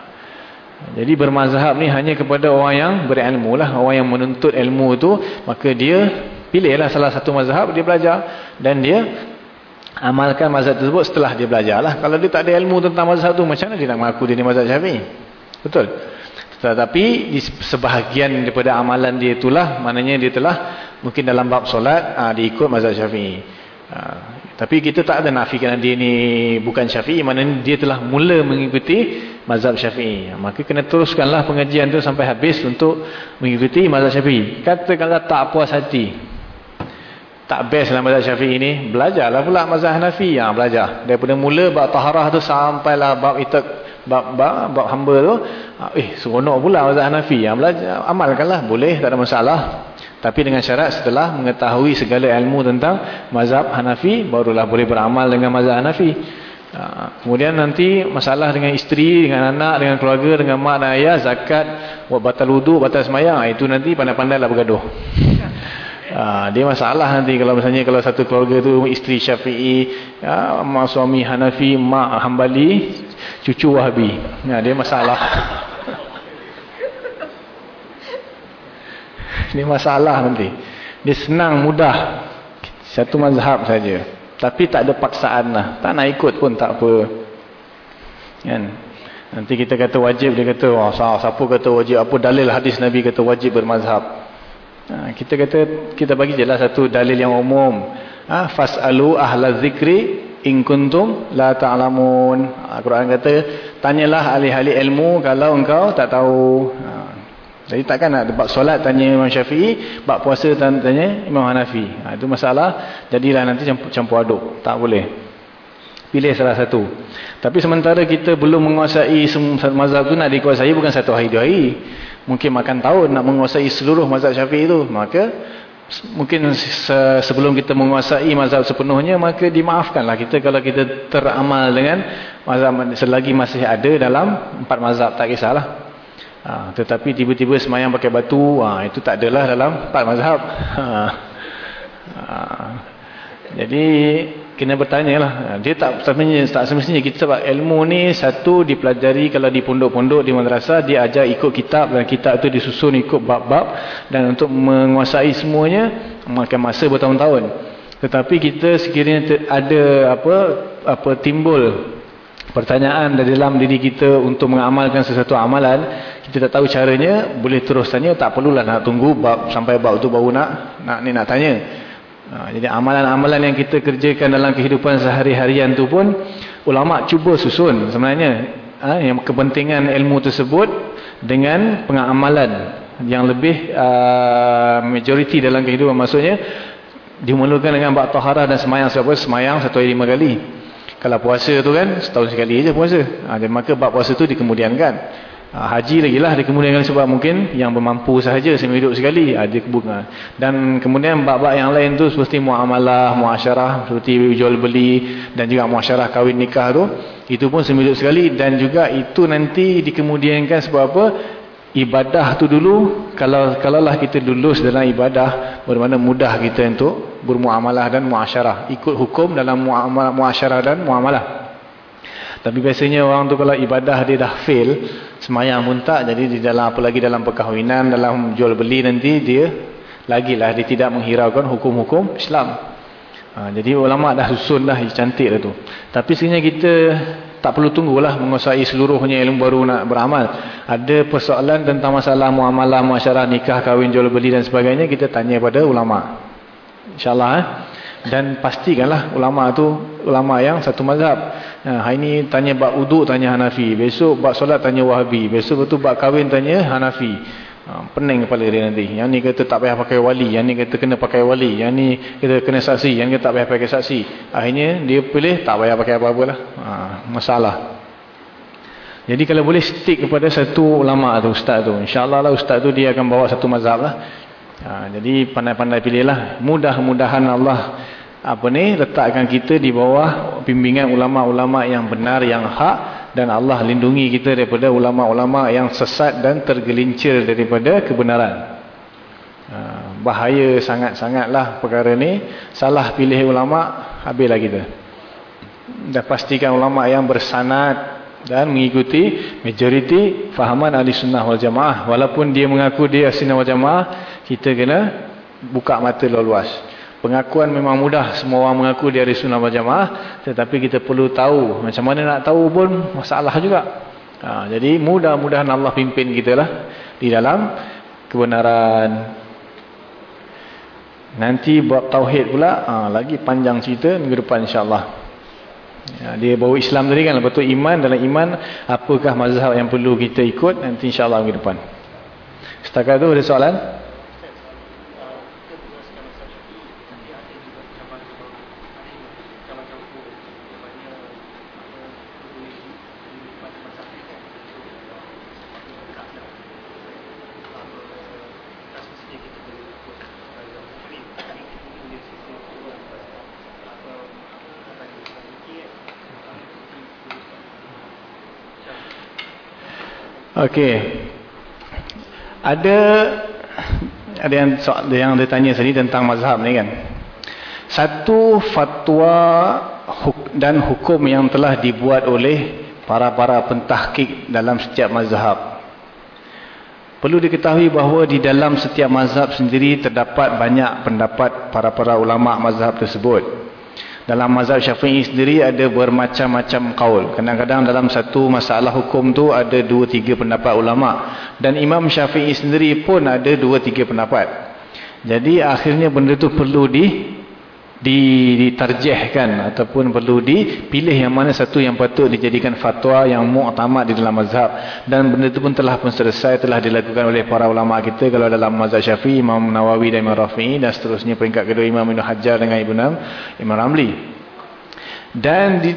jadi bermazhab ni hanya kepada orang yang berilmu lah. Orang yang menuntut ilmu tu maka dia pilihlah salah satu mazhab dia belajar. Dan dia amalkan mazhab tersebut setelah dia belajar lah. Kalau dia tak ada ilmu tentang mazhab tu, macam mana dia nak mengaku dia ni mazhab syafi'i? Betul? Tetapi di sebahagian daripada amalan dia itulah, maknanya dia telah mungkin dalam bab solat, aa, ah, dia ikut mazhab syafi'i. Ah, tapi kita tak ada nafikan dia ni bukan syafi'i, maknanya dia telah mula mengikuti mazhab syafi'i. Maka kena teruskanlah pengajian tu sampai habis untuk mengikuti mazhab syafi'i. Katakanlah tak puas hati tak best dalam mazhab syafi'i ini belajarlah pula mazhab Hanafi. Yang belajar. Daripada mula bab taharah tu sampailah bab itak bab bab, bab hamba tu. Ah, eh seronok pula mazhab Hanafi. Yang belajar. Amalkanlah. Boleh tak ada masalah. Tapi dengan syarat setelah mengetahui segala ilmu tentang mazhab Hanafi barulah boleh beramal dengan mazhab Hanafi. Kemudian nanti masalah dengan isteri dengan anak dengan keluarga dengan mak dan ayah zakat buat batal wuduk batal semayang. Itu nanti pandai-pandailah bergaduh Ha, dia masalah nanti kalau misalnya kalau satu keluarga tu isteri syafi'i, ya, mak suami Hanafi, mak Hambali, cucu Wahabi. Ya, dia masalah. Ini masalah nanti. Dia senang, mudah. Satu mazhab saja. Tapi tak ada paksaan lah. Tak nak ikut pun tak apa. Kan? Nanti kita kata wajib, dia kata, oh, siapa kata wajib? Apa dalil hadis Nabi kata wajib bermazhab? Ha, kita kata kita bagi jelas satu dalil yang umum. Ha, fasalu ahla zikri in kuntum la ta'lamun. Ha, Quran kata tanyalah ahli-ahli ilmu kalau engkau tak tahu. Ha, jadi takkan nak bab solat tanya Imam Syafi'i, bab puasa tanya Imam Hanafi. Ha, itu masalah. Jadilah nanti campur, campur aduk. Tak boleh. Pilih salah satu. Tapi sementara kita belum menguasai mazhab tu nak dikuasai bukan satu hari dua hari. Mungkin makan tahun nak menguasai seluruh mazhab syafi'i itu maka mungkin sebelum kita menguasai mazhab sepenuhnya maka dimaafkanlah kita kalau kita teramal dengan mazhab selagi masih ada dalam empat mazhab tak kisahlah. Ha, tetapi tiba-tiba semayang pakai batu ha, itu tak adalah dalam empat mazhab. Ha, ha, jadi kena bertanya lah. Dia tak semestinya, tak semestinya kita sebab ilmu ni satu dipelajari kalau di pondok-pondok di madrasah dia ajar ikut kitab dan kitab tu disusun ikut bab-bab dan untuk menguasai semuanya makan masa bertahun-tahun. Tetapi kita sekiranya ada apa apa timbul pertanyaan dari dalam diri kita untuk mengamalkan sesuatu amalan kita tak tahu caranya boleh terus tanya tak perlulah nak tunggu bab sampai bab tu baru nak nak ni nak tanya Ha, jadi amalan-amalan yang kita kerjakan dalam kehidupan sehari-harian tu pun ulama cuba susun sebenarnya ha, yang kepentingan ilmu tersebut dengan pengamalan yang lebih uh, majoriti dalam kehidupan. Maksudnya dimulakan dengan bak taharah dan semayang siapa? Semayang satu hari lima kali. Kalau puasa tu kan setahun sekali aja puasa. Ha, maka bak puasa tu dikemudiankan haji lagi lah dia kemudian sebab mungkin yang bermampu sahaja semua hidup sekali ada ha, kebunga dan kemudian bab-bab yang lain tu seperti muamalah, muasyarah seperti jual beli dan juga muasyarah kahwin nikah tu itu pun semua hidup sekali. Dan juga itu nanti dikemudiankan sebab apa? Ibadah tu dulu kalau kalaulah kita lulus dalam ibadah bermakna mudah kita untuk bermuamalah dan muasyarah ikut hukum dalam muamalah, muasyarah dan muamalah tapi biasanya orang tu kalau ibadah dia dah fail, semayang pun tak. Jadi di dalam apa lagi dalam perkahwinan, dalam jual beli nanti dia lagilah dia tidak menghiraukan hukum-hukum Islam. Ha, jadi ulama dah susun dah cantik dah tu. Tapi sebenarnya kita tak perlu tunggulah menguasai seluruhnya ilmu baru nak beramal. Ada persoalan tentang masalah muamalah, masyarakat, nikah, kahwin, jual beli dan sebagainya kita tanya pada ulama. InsyaAllah eh. Dan pastikanlah ulama tu ulama yang satu mazhab. Ha, hari ni tanya bab uduk tanya Hanafi. Besok bab solat tanya Wahabi. Besok tu bab kahwin tanya Hanafi. Ha, pening kepala dia nanti. Yang ni kata tak payah pakai wali. Yang ni kata kena pakai wali. Yang ni kata kena saksi. Yang ni kata tak payah pakai saksi. Akhirnya dia pilih tak payah pakai apa-apa lah. Ha, masalah. Jadi kalau boleh stick kepada satu ulama tu ustaz tu. InsyaAllah lah ustaz tu dia akan bawa satu mazhab lah. Ha, jadi pandai-pandai pilih lah. Mudah-mudahan Allah apa ni? Letakkan kita di bawah bimbingan ulama-ulama yang benar yang hak. Dan Allah lindungi kita daripada ulama-ulama yang sesat dan tergelincir daripada kebenaran. Ha, bahaya sangat-sangatlah perkara ni. Salah pilih ulama habislah kita dah pastikan ulama yang bersanad dan mengikuti majoriti fahaman ahli sunnah wal jamaah. Walaupun dia mengaku dia sunnah wal jamaah kita kena buka mata luas Pengakuan memang mudah semua orang mengaku dia ahli sunnah wal jamaah tetapi kita perlu tahu macam mana nak tahu pun masalah juga. Ha, jadi mudah-mudahan Allah pimpin kita lah di dalam kebenaran. Nanti buat tauhid pula ha, lagi panjang cerita minggu depan insya-Allah. Ya, dia bawa Islam tadi kan betul iman dalam iman apakah mazhab yang perlu kita ikut nanti insya-Allah minggu depan. Setakat itu ada soalan? Okey. Ada ada yang soal yang dia tanya tadi tentang mazhab ni kan. Satu fatwa dan hukum yang telah dibuat oleh para-para pentahqiq dalam setiap mazhab. Perlu diketahui bahawa di dalam setiap mazhab sendiri terdapat banyak pendapat para-para ulama mazhab tersebut. Dalam mazhab syafi'i sendiri ada bermacam-macam kaul. Kadang-kadang dalam satu masalah hukum tu ada dua tiga pendapat ulama. Dan Imam syafi'i sendiri pun ada dua tiga pendapat. Jadi akhirnya benda tu perlu di ditarjihkan ataupun perlu dipilih yang mana satu yang patut dijadikan fatwa yang mu'tamad di dalam mazhab. Dan benda itu pun telah pun selesai telah dilakukan oleh para ulama kita. Kalau dalam mazhab syafi'i Imam Nawawi dan Imam Rafi'i dan seterusnya. Peringkat kedua Imam Ibn Hajar dengan Ibn Imam Ramli. Dan di,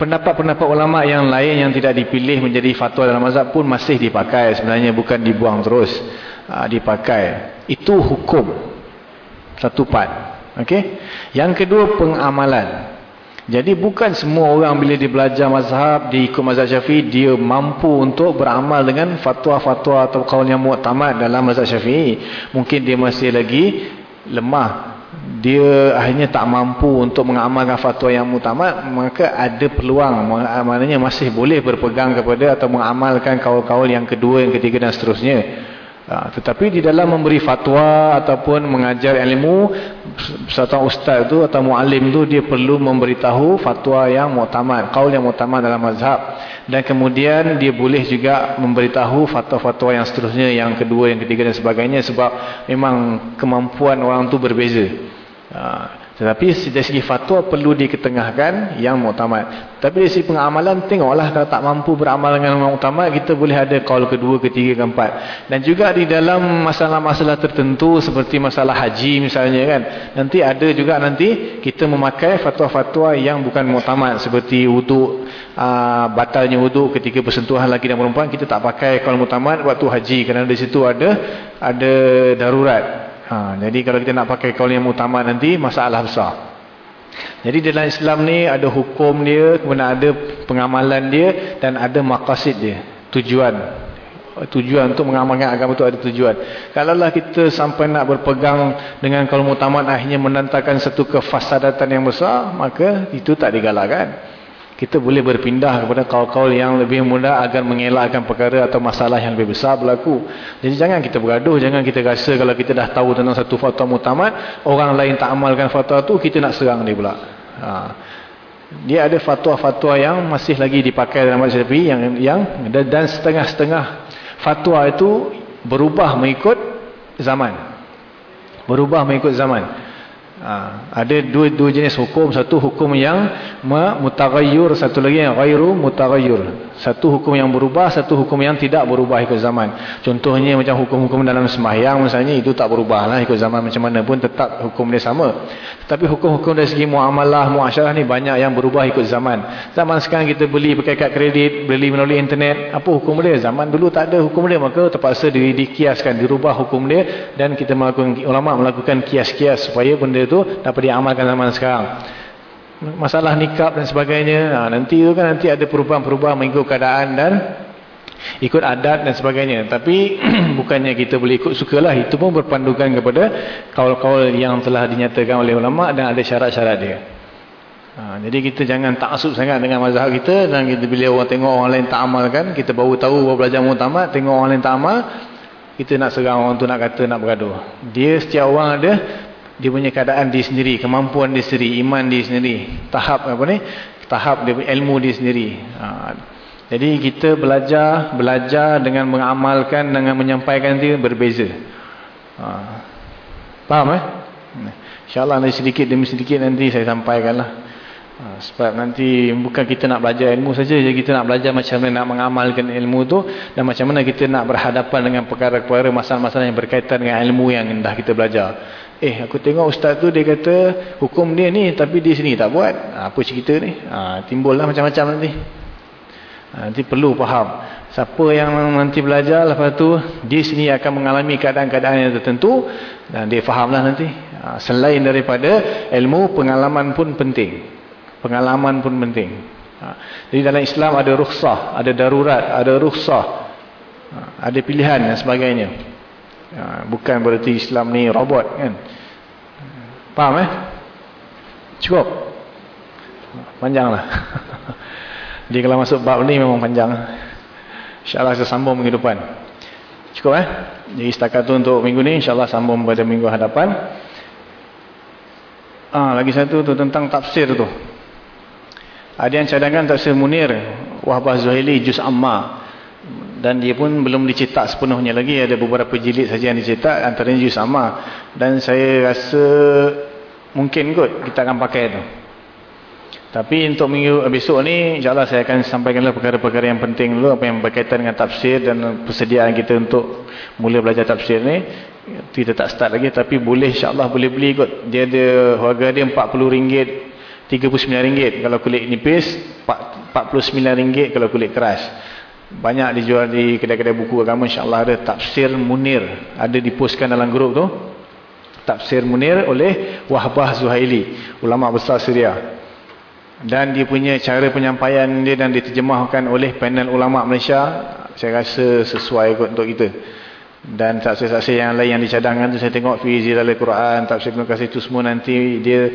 pendapat-pendapat ulama yang lain yang tidak dipilih menjadi fatwa dalam mazhab pun masih dipakai. Sebenarnya bukan dibuang terus uh, dipakai. Itu hukum. Satu part okey? Yang kedua pengamalan. Jadi bukan semua orang bila dia belajar mazhab dia ikut mazhab syafi'i dia mampu untuk beramal dengan fatwa-fatwa atau kaul yang mu'tamad dalam mazhab syafi'i. Mungkin dia masih lagi lemah. Dia akhirnya tak mampu untuk mengamalkan fatwa yang mutamat maka ada peluang. Maknanya masih boleh berpegang kepada atau mengamalkan kaul-kaul yang kedua yang ketiga dan seterusnya ha, tetapi di dalam memberi fatwa ataupun mengajar ilmu seorang ustaz tu atau muallim tu dia perlu memberitahu fatwa yang mutamat kaul yang mutamat dalam mazhab. Dan kemudian dia boleh juga memberitahu fatwa-fatwa yang seterusnya yang kedua yang ketiga dan sebagainya sebab memang kemampuan orang tu berbeza. Ha, tetapi dari segi fatwa perlu diketengahkan yang muktamad. Tapi dari segi pengamalan tengoklah kalau tak mampu beramal dengan yang muktamad kita boleh ada kaul kedua, ketiga, keempat. Dan juga di dalam masalah-masalah tertentu seperti masalah haji misalnya kan. Nanti ada juga nanti kita memakai fatwa-fatwa yang bukan muktamad seperti wuduk uh, batalnya wuduk ketika bersentuhan lelaki dan perempuan kita tak pakai kaul muktamad waktu haji kerana di situ ada ada darurat. Ha, jadi kalau kita nak pakai kaul yang utama nanti masalah besar. Jadi dalam Islam ni ada hukum dia, kemudian ada pengamalan dia dan ada maqasid dia, tujuan. Tujuan untuk mengamalkan agama itu ada tujuan. Kalau lah kita sampai nak berpegang dengan kaul mutamat akhirnya menantakan satu kefasadatan yang besar, maka itu tak digalakkan kita boleh berpindah kepada kaul-kaul yang lebih mudah agar mengelakkan perkara atau masalah yang lebih besar berlaku. Jadi jangan kita bergaduh, jangan kita rasa kalau kita dah tahu tentang satu fatwa mutamat, orang lain tak amalkan fatwa tu, kita nak serang dia pula. Ha. Dia ada fatwa-fatwa yang masih lagi dipakai dalam mazhab Syafi'i yang yang dan setengah-setengah fatwa itu berubah mengikut zaman. Berubah mengikut zaman. Ha, ada dua dua jenis hukum. Satu hukum yang mutaghayyir satu lagi yang ghairu mutaghayyir satu hukum yang berubah satu hukum yang tidak berubah ikut zaman. Contohnya macam hukum-hukum dalam sembahyang misalnya itu tak berubahlah ikut zaman. Macam mana pun tetap hukum dia sama. Tapi hukum-hukum dari segi muamalah muasyarah ni banyak yang berubah ikut zaman. Zaman sekarang kita beli pakai kad kredit beli melalui internet apa hukum dia? Zaman dulu tak ada hukum dia maka terpaksa di, dikiaskan dirubah hukum dia dan kita melakukan ulama melakukan kias-kias supaya benda itu dapat diamalkan zaman sekarang. Masalah nikab dan sebagainya, ha, nanti itu kan nanti ada perubahan-perubahan mengikut keadaan dan ikut adat dan sebagainya. Tapi bukannya kita boleh ikut sukalah, itu pun berpandukan kepada kaul-kaul yang telah dinyatakan oleh ulama dan ada syarat-syarat dia. Ha, jadi kita jangan taksub sangat dengan mazhab kita dan kita bila orang tengok orang lain tak amalkan, kita baru tahu baru belajar mutamat, tengok orang lain tak amal, kita nak serang orang tu nak kata nak bergaduh. Dia setiap orang ada dia punya keadaan dia sendiri, kemampuan dia sendiri, iman dia sendiri, tahap apa ni? Tahap dia ilmu dia sendiri. Ha. Jadi kita belajar, belajar dengan mengamalkan dengan menyampaikan dia berbeza. Ha. Faham eh? Insya-Allah nanti sedikit demi sedikit nanti saya sampaikanlah. Ha, sebab nanti bukan kita nak belajar ilmu saja, jadi kita nak belajar macam mana nak mengamalkan ilmu tu dan macam mana kita nak berhadapan dengan perkara-perkara masalah-masalah yang berkaitan dengan ilmu yang dah kita belajar. Eh aku tengok ustaz tu dia kata hukum dia ni tapi di sini tak buat. Ha, apa cerita ni? Ha, timbullah macam-macam nanti. Ha, nanti perlu faham. Siapa yang nanti belajar lepas tu di sini akan mengalami keadaan-keadaan yang tertentu dan dia fahamlah nanti. Ha, selain daripada ilmu pengalaman pun penting. Pengalaman pun penting. Ha, jadi dalam Islam ada rukhsah, ada darurat, ada rukhsah. Ha, ada pilihan dan sebagainya. Ha, bukan berarti Islam ni robot kan. Faham eh? Cukup. Panjanglah. Jadi kalau masuk bab ni memang panjang. InsyaAllah saya sambung minggu depan. Cukup eh? Jadi setakat tu untuk minggu ni. InsyaAllah sambung pada minggu hadapan. Ah, lagi satu tu tentang tafsir tu. Ada yang cadangkan tafsir Munir. Wahbah Zuhaili Juz Ammah dan dia pun belum dicetak sepenuhnya lagi. Ada beberapa jilid saja yang dicetak antaranya juga sama. Dan saya rasa mungkin kot kita akan pakai tu. Tapi untuk minggu besok ni insyaAllah saya akan sampaikanlah perkara-perkara yang penting dulu. Apa yang berkaitan dengan tafsir dan persediaan kita untuk mula belajar tafsir ni. Kita tak start lagi tapi boleh insyaAllah boleh beli kot. Dia ada harga dia RM40 RM39 kalau kulit nipis RM49 kalau kulit keras banyak dijual di kedai-kedai buku agama insyaAllah ada tafsir munir. Ada dipostkan dalam grup tu. Tafsir munir oleh Wahbah Zuhaili ulama besar Syria. Dan dia punya cara penyampaian dia dan diterjemahkan oleh panel ulama Malaysia saya rasa sesuai untuk kita. Dan saksi-saksi yang lain yang dicadangkan tu saya tengok Fizi dalam Quran tafsir Ibn Qasir tu semua nanti dia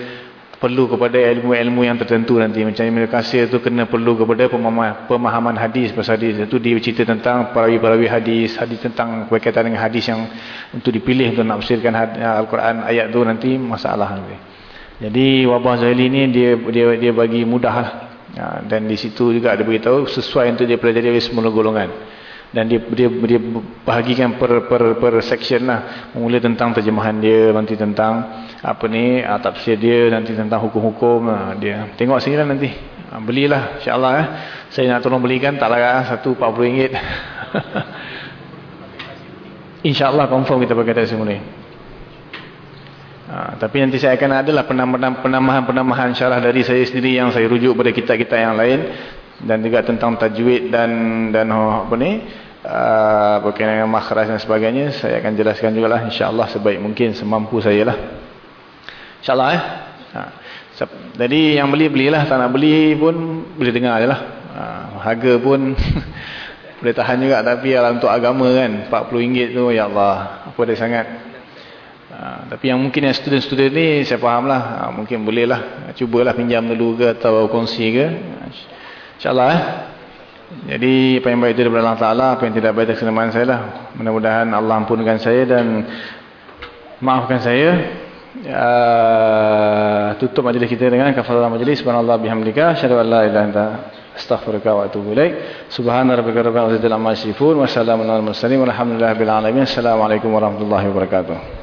perlu kepada ilmu-ilmu yang tertentu nanti. Macam Ibn Qasir tu kena perlu kepada pemahaman hadis. Pasal hadis itu dia cerita tentang perawi-perawi hadis hadis tentang berkaitan dengan hadis yang untuk dipilih untuk nafsirkan Al-Quran ayat tu nanti masalah nanti. Jadi wabah Zahili ni dia dia dia bagi mudah lah. dan di situ juga ada beritahu sesuai untuk dia pelajari semua golongan dan dia dia dia bahagikan per per per section lah. Mula tentang terjemahan dia nanti tentang apa ni uh, tafsir dia nanti tentang hukum-hukum. Uh, dia tengok sini lah nanti. Uh, belilah insyaallah eh. saya nak tolong belikan tak larang satu RM40 insyaallah confirm kita pakai tafsir ni. Ha, tapi nanti saya akan adalah penambahan-penambahan syarah dari saya sendiri yang saya rujuk pada kitab-kitab yang lain dan juga tentang tajwid dan dan apa ni uh, berkaitan dengan makhraj dan sebagainya saya akan jelaskan juga lah insyaAllah sebaik mungkin semampu saya lah insyaAllah eh ha. jadi yang beli belilah tak nak beli pun boleh dengar je lah ha. harga pun boleh tahan juga tapi alam untuk agama kan RM40 tu ya Allah apa dia sangat ha. tapi yang mungkin yang student-student ni saya faham lah ha. mungkin boleh lah cubalah pinjam dulu ke atau kongsi ke InsyaAllah eh. Jadi apa yang baik itu daripada Allah Ta'ala Apa yang tidak baik itu kesenamaan saya lah. Mudah-mudahan Allah ampunkan saya dan Maafkan saya. Uh, Tutup majlis kita dengan Kafalah majlis. Subhanallah bihamdika. Asyadu an la ilaha anta Astaghfirullah wa atubu ilaih Subhanallah amma yasifun Wassalamualaikum warahmatullahi wabarakatuh